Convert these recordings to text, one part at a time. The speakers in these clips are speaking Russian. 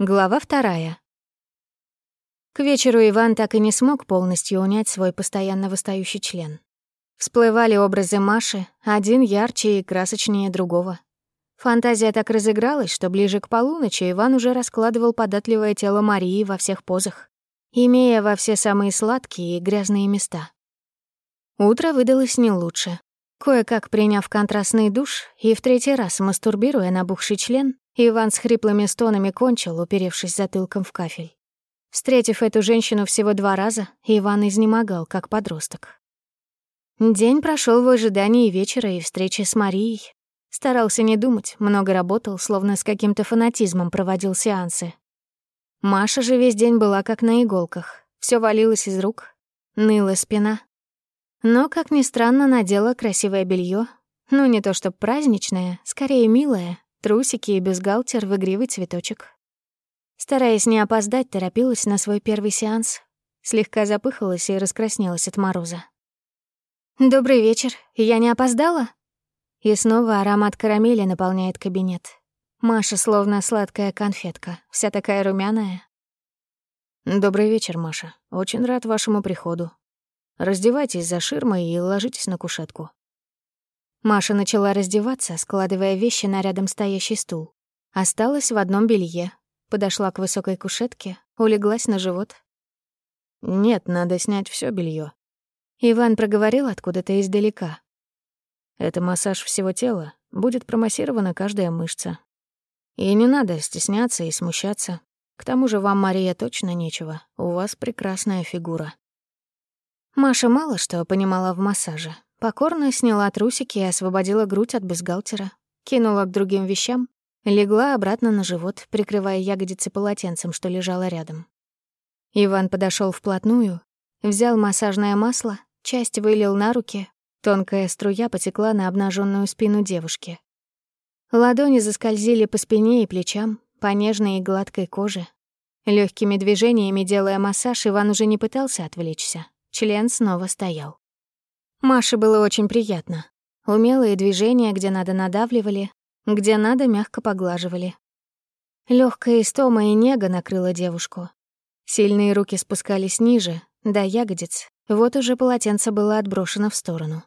Глава вторая. К вечеру Иван так и не смог полностью унять свой постоянно выстающий член. Всплывали образы Маши, один ярче и красочнее другого. Фантазия так разыгралась, что ближе к полуночи Иван уже раскладывал податливое тело Марии во всех позах, имея во все самые сладкие и грязные места. Утро выдалось не лучше. Кое-как приняв контрастный душ и в третий раз мастурбируя набухший член, Иван с хриплыми стонами кончил, уперевшись затылком в кафель. Встретив эту женщину всего два раза, Иван изнемогал, как подросток. День прошел в ожидании вечера и встречи с Марией. Старался не думать, много работал, словно с каким-то фанатизмом проводил сеансы. Маша же весь день была как на иголках. все валилось из рук, ныла спина. Но, как ни странно, надела красивое белье, Ну, не то что праздничное, скорее милое, Трусики и бюстгальтер в игривый цветочек. Стараясь не опоздать, торопилась на свой первый сеанс. Слегка запыхалась и раскраснелась от мороза. «Добрый вечер. Я не опоздала?» И снова аромат карамели наполняет кабинет. Маша словно сладкая конфетка, вся такая румяная. «Добрый вечер, Маша. Очень рад вашему приходу. Раздевайтесь за ширмой и ложитесь на кушетку. Маша начала раздеваться, складывая вещи на рядом стоящий стул. Осталась в одном белье. Подошла к высокой кушетке, улеглась на живот. «Нет, надо снять все белье. Иван проговорил откуда-то издалека. «Это массаж всего тела, будет промассирована каждая мышца. И не надо стесняться и смущаться. К тому же вам, Мария, точно нечего. У вас прекрасная фигура». Маша мало что понимала в массаже, Покорно сняла трусики и освободила грудь от бюстгальтера, кинула к другим вещам, легла обратно на живот, прикрывая ягодицы полотенцем, что лежало рядом. Иван подошел вплотную, взял массажное масло, часть вылил на руки, тонкая струя потекла на обнаженную спину девушки. Ладони заскользили по спине и плечам, по нежной и гладкой коже. Легкими движениями делая массаж, Иван уже не пытался отвлечься. Член снова стоял. Маше было очень приятно. Умелые движения, где надо надавливали, где надо мягко поглаживали. Лёгкая истома и нега накрыла девушку. Сильные руки спускались ниже, до ягодиц. Вот уже полотенце было отброшено в сторону.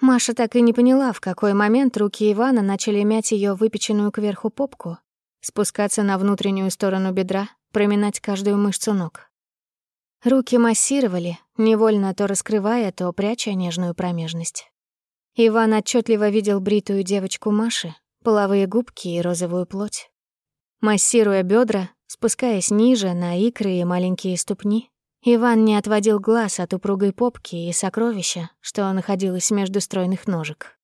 Маша так и не поняла, в какой момент руки Ивана начали мять её выпеченную кверху попку, спускаться на внутреннюю сторону бедра, проминать каждую мышцу ног. Руки массировали, невольно то раскрывая, то пряча нежную промежность. Иван отчетливо видел бритую девочку Маши, половые губки и розовую плоть. Массируя бедра, спускаясь ниже на икры и маленькие ступни, Иван не отводил глаз от упругой попки и сокровища, что находилось между стройных ножек.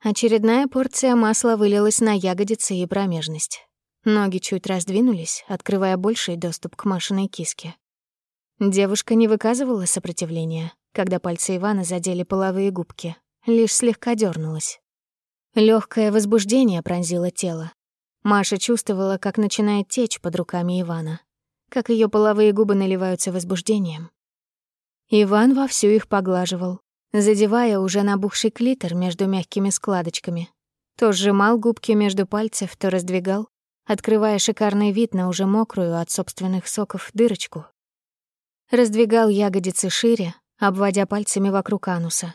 Очередная порция масла вылилась на ягодицы и промежность. Ноги чуть раздвинулись, открывая больший доступ к Машиной киске. Девушка не выказывала сопротивления, когда пальцы Ивана задели половые губки, лишь слегка дернулась. Легкое возбуждение пронзило тело. Маша чувствовала, как начинает течь под руками Ивана, как ее половые губы наливаются возбуждением. Иван вовсю их поглаживал, задевая уже набухший клитор между мягкими складочками. То сжимал губки между пальцев, то раздвигал, открывая шикарный вид на уже мокрую от собственных соков дырочку Раздвигал ягодицы шире, обводя пальцами вокруг ануса.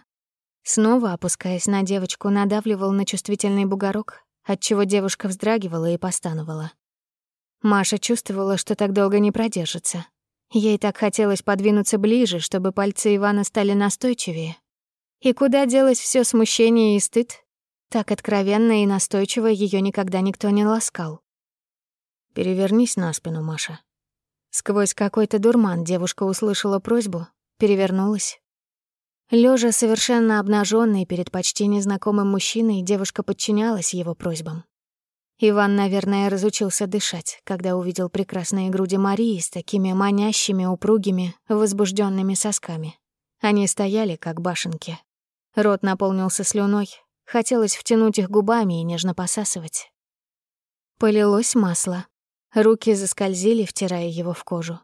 Снова, опускаясь на девочку, надавливал на чувствительный бугорок, отчего девушка вздрагивала и постановала. Маша чувствовала, что так долго не продержится. Ей так хотелось подвинуться ближе, чтобы пальцы Ивана стали настойчивее. И куда делось все смущение и стыд? Так откровенно и настойчиво ее никогда никто не ласкал. «Перевернись на спину, Маша», Сквозь какой-то дурман девушка услышала просьбу, перевернулась. Лежа совершенно обнаженной перед почти незнакомым мужчиной, девушка подчинялась его просьбам. Иван, наверное, разучился дышать, когда увидел прекрасные груди Марии с такими манящими, упругими, возбужденными сосками. Они стояли, как башенки. Рот наполнился слюной, хотелось втянуть их губами и нежно посасывать. Полилось масло, Руки заскользили, втирая его в кожу.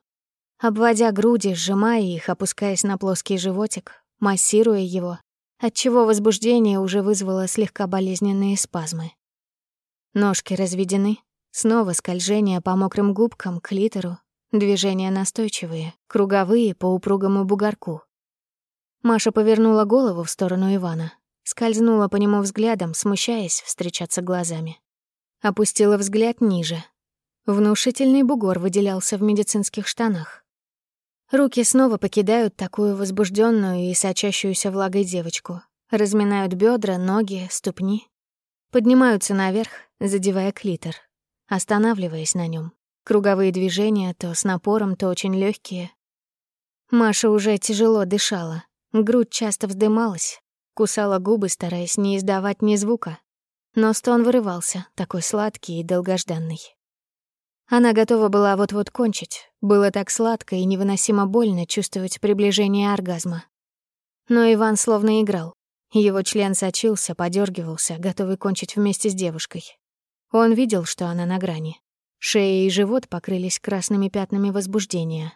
Обводя груди, сжимая их, опускаясь на плоский животик, массируя его, отчего возбуждение уже вызвало слегка болезненные спазмы. Ножки разведены, Снова скольжение по мокрым губкам, к литеру, движения настойчивые, круговые по упругому бугорку. Маша повернула голову в сторону Ивана, скользнула по нему взглядом, смущаясь встречаться глазами. Опустила взгляд ниже. Внушительный бугор выделялся в медицинских штанах. Руки снова покидают такую возбужденную и сочащуюся влагой девочку, разминают бедра, ноги, ступни, поднимаются наверх, задевая клитор останавливаясь на нем. Круговые движения то с напором, то очень легкие. Маша уже тяжело дышала, грудь часто вздымалась, кусала губы, стараясь не издавать ни звука. Но стон вырывался, такой сладкий и долгожданный. Она готова была вот-вот кончить. Было так сладко и невыносимо больно чувствовать приближение оргазма. Но Иван словно играл. Его член сочился, подергивался, готовый кончить вместе с девушкой. Он видел, что она на грани. Шея и живот покрылись красными пятнами возбуждения.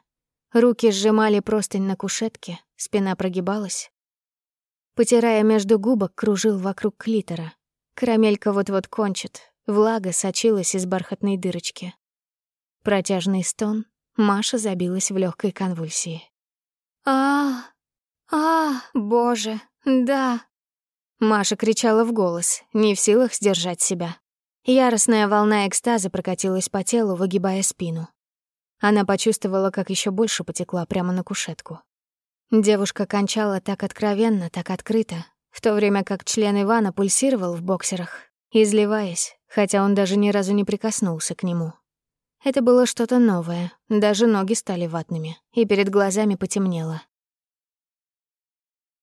Руки сжимали простынь на кушетке, спина прогибалась. Потирая между губок, кружил вокруг клитора. Карамелька вот-вот кончит, влага сочилась из бархатной дырочки. Протяжный стон, Маша забилась в легкой конвульсии. а а, боже, да!» Маша кричала в голос, не в силах сдержать себя. Яростная волна экстаза прокатилась по телу, выгибая спину. Она почувствовала, как еще больше потекла прямо на кушетку. Девушка кончала так откровенно, так открыто, в то время как член Ивана пульсировал в боксерах, изливаясь, хотя он даже ни разу не прикоснулся к нему. Это было что-то новое, даже ноги стали ватными, и перед глазами потемнело.